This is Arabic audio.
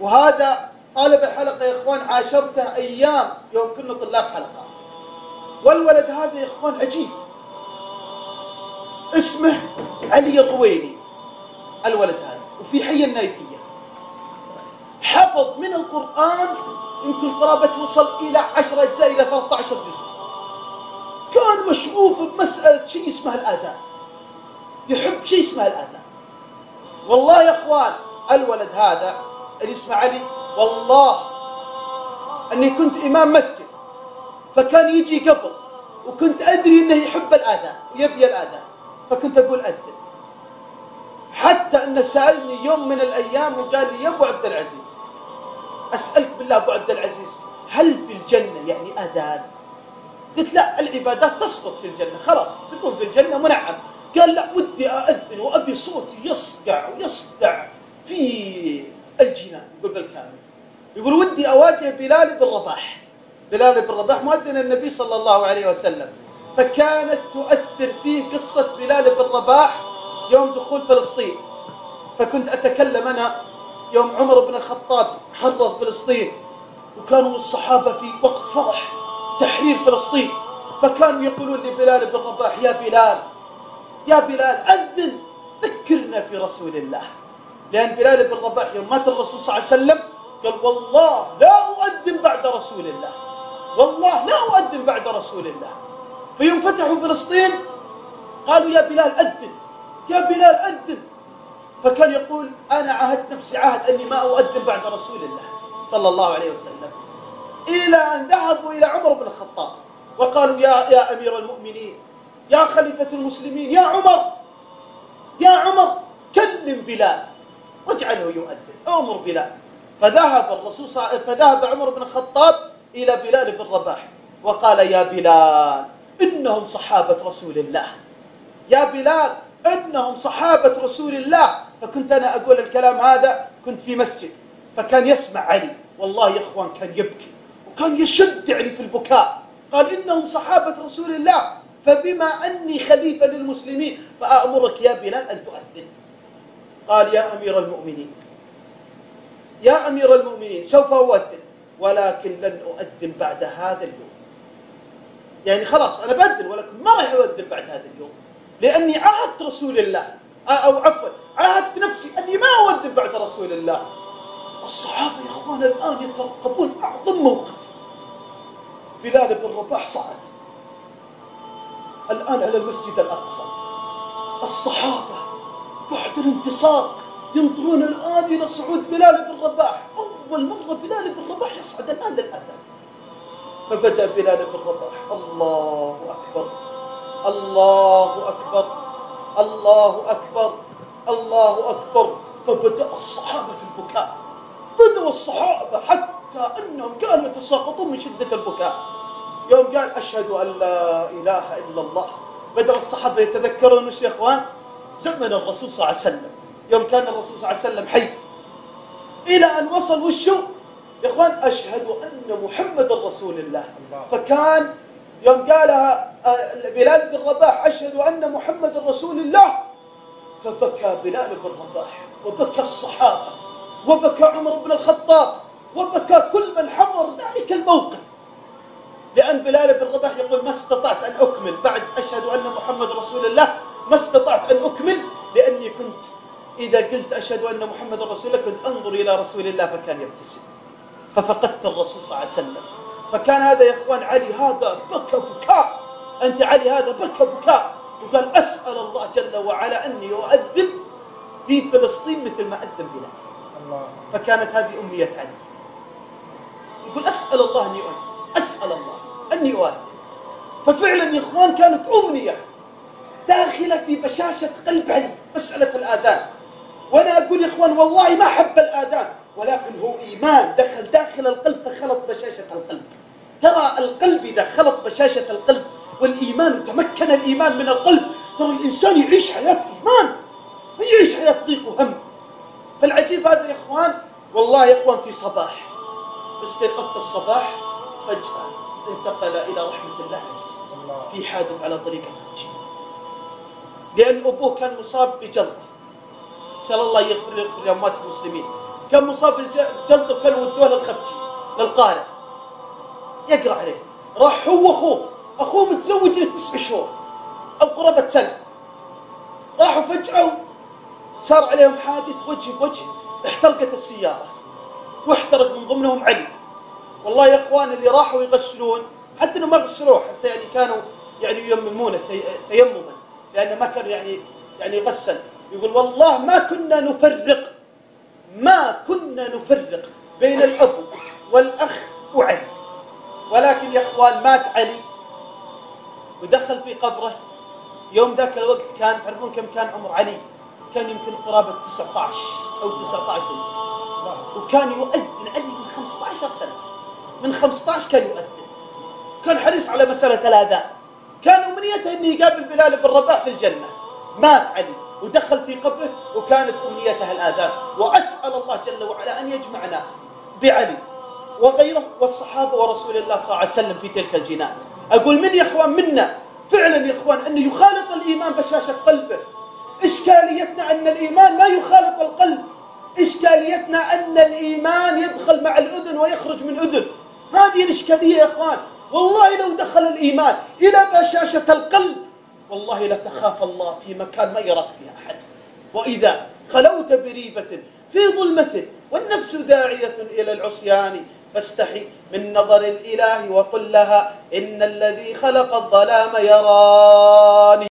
وهذا طالب الحلقة يا إخوان عاشرته أيام يوم كنا طلاب حلقة. والولد هذا يا إخوان عجيب. اسمه علي الرويني الولد هذا وفي حي النايفية. حفظ من القرآن يمكن قرابة وصل إلى 10 أجزاء إلى 13 جزء. كان مشغوف بمسألة شيء اسمها الآذان يحب شيء اسمه الآذان والله يا إخوان الولد هذا اللي اسمه علي والله أني كنت إمام مسجد فكان يجي قبل وكنت أدري أنه يحب الآذان ويبي الآذان فكنت أقول أذن حتى أنه سألني يوم من الأيام وقال لي يا أبو عبد العزيز أسألك بالله أبو عبد العزيز هل في الجنة يعني أذان؟ قلت لا العبادات تسقط في الجنة خلاص تكون في الجنة منعم. قال لا ودي أأذن وأبي صوتي يصقع ويصدع في الجنان يقول بالكامل يقول ودي أواجه بلال بن رباح. بلال بن رباح مؤذن النبي صلى الله عليه وسلم. فكانت تؤثر فيه قصة بلال بن رباح يوم دخول فلسطين. فكنت أتكلم أنا يوم عمر بن الخطاب حرر فلسطين. وكانوا الصحابة في وقت فرح تحرير فلسطين. فكانوا يقولون لبلال بن رباح يا بلال يا بلال أذن ذكرنا في رسول الله. لأن بلال بن رباح يوم مات الرسول صلى الله عليه وسلم قال والله لا أؤذن بعد رسول الله. والله لا أؤذن بعد رسول الله. فيوم فتحوا فلسطين. قالوا يا بلال أذن. يا بلال أذن. فكان يقول أنا عهدت نفسي عهد أني ما أؤذن بعد رسول الله صلى الله عليه وسلم. إلى أن ذهبوا إلى عمر بن الخطاب. وقالوا يا يا أمير المؤمنين يا خليفة المسلمين يا عمر يا عمر كلم بلال. واجعله يؤذن أمر بلال. فذهب الرسول صلى فذهب عمر بن الخطاب إلى بلال بن رباح وقال يا بلال إنهم صحابة رسول الله. يا بلال إنهم صحابة رسول الله. فكنت أنا أقول الكلام هذا كنت في مسجد فكان يسمع علي. والله يا إخوان كان يبكي وكان يشد يعني في البكاء. قال إنهم صحابة رسول الله فبما أني خليفة للمسلمين فأمرك يا بلال أن تؤذن. قال يا أمير المؤمنين. يا أمير المؤمنين سوف أؤذن ولكن لن أؤذن بعد هذا اليوم. يعني خلاص أنا بأذن ولكن ما راح أؤذن بعد هذا اليوم؟ لأني عاهدت رسول الله. أو عفوا عاهدت نفسي أني ما أؤذن بعد رسول الله. الصحابة يا إخوان الآن يترقبون أعظم موقف. بلال بن رباح صعد. الآن على المسجد الأقصى. الصحابة بعد الانتصار ينظرون الآن إلى صعود بلال بن رباح. أول مرة بلال بن رباح يصعد الآن للأذان فبدأ بلال بن رباح. الله أكبر. الله أكبر. الله أكبر. الله أكبر. فبدأ الصحابة في البكاء. بدأوا الصحابة حتى أنهم كانوا يتساقطون من شدة البكاء. يوم قال أشهد أن لا إله إلا الله. بدأ الصحابة يتذكرون يا إخوان زمن الرسول صلى الله عليه وسلم. يوم كان الرسول صلى الله عليه وسلم حي. إلى أن وصل وشو؟ يا إخوان أشهد أن محمد رسول الله. فكان يوم قالها آه، بلال بن رباح أشهد أن محمد رسول الله. فبكى بلال بن رباح وبكى الصحابة وبكى عمر بن الخطاب وبكى كل من حضر ذلك الموقف. لأن بلال بن رباح يقول ما استطعت أن أكمل بعد أشهد أن محمد رسول الله. ما استطعت أن أكمل لأني كنت إذا قلت أشهد أن محمد رسول الله كنت أنظر إلى رسول الله فكان يبتسم. ففقدت الرسول صلى الله عليه وسلم. فكان هذا يا إخوان علي هذا بكى بكاء. أنت علي هذا بكى بكاء. وقال أسأل الله جل وعلا أني أؤذن في فلسطين مثل ما أذن بلال فكانت هذه أمنية علي. يقول أسأل الله أني أؤذن. أسأل الله أني أؤذن. ففعلا يا إخوان كانت أمنية. داخلة في بشاشة قلب علي مسألة الآذان وأنا أقول يا إخوان والله ما حب الآذان ولكن هو إيمان. دخل داخل القلب فخلط بشاشة القلب. ترى القلب إذا خلط بشاشة القلب والإيمان تمكن الإيمان من القلب ترى الإنسان يعيش حياة إيمان ما يعيش حياة ضيق وهم. فالعجيب هذا يا إخوان والله يا إخوان في صباح. استيقظت الصباح فجأة انتقل إلى رحمة الله في حادث على طريق الخرج لأن أبوه كان مصاب بجلطة سأل الله يغفر لأموات المسلمين. كان مصاب بالجلد وكانوا ودوه للخفشي للقارئ. يقرأ عليه. راح هو اخوه أخوه متزوج له تسع شهور أو قرابة سنة. راحوا فجأة صار عليهم حادث وجه بوجه. احترقت السيارة. واحترق من ضمنهم علي. والله يا إخوان اللي راحوا يغسلون حتى انه ما غسلوه حتى يعني كانوا يعني يممونه تيمما. لأنه ما كانوا يعني يعني يغسل يقول والله ما كنا نفرق ما كنا نفرق بين الأب والأخ وعلي. ولكن يا إخوان مات علي ودخل في قبره. يوم ذاك الوقت كان تعرفون كم كان عمر علي؟ كان يمكن قرابة 19 أو 19 ونص وكان يؤذن علي من 15 سنة. من 15 كان يؤذن. كان حريص على مسألة الآذان. كان أمنيته انه يقابل بلال بن رباح في الجنة. مات علي ودخل في قبره وكانت أمنيته الآذان. وأسأل الله جل وعلا أن يجمعنا بعلي وغيره والصحابة ورسول الله صلى الله عليه وسلم في تلك الجنان. أقول من يا إخوان منا؟ فعلا يا إخوان انه يخالط الإيمان بشاشة قلبه. إشكاليتنا أن الإيمان ما يخالط القلب. إشكاليتنا أن الإيمان يدخل مع الأذن ويخرج من اذن هذه الإشكالية يا إخوان. والله لو دخل الإيمان إلى بشاشة القلب والله لتخاف الله في مكان ما يراك فيه أحد. وإذا خلوت بريبة في ظلمة والنفس داعية إلى العصيان فاستحي من نظر الإله وقل لها إن الذي خلق الظلام يراني.